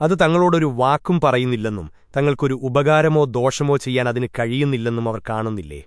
അത് തങ്ങളോടൊരു വാക്കും പറയുന്നില്ലെന്നും തങ്ങൾക്കൊരു ഉപകാരമോ ദോഷമോ ചെയ്യാൻ അതിന് കഴിയുന്നില്ലെന്നും അവർ കാണുന്നില്ലേ?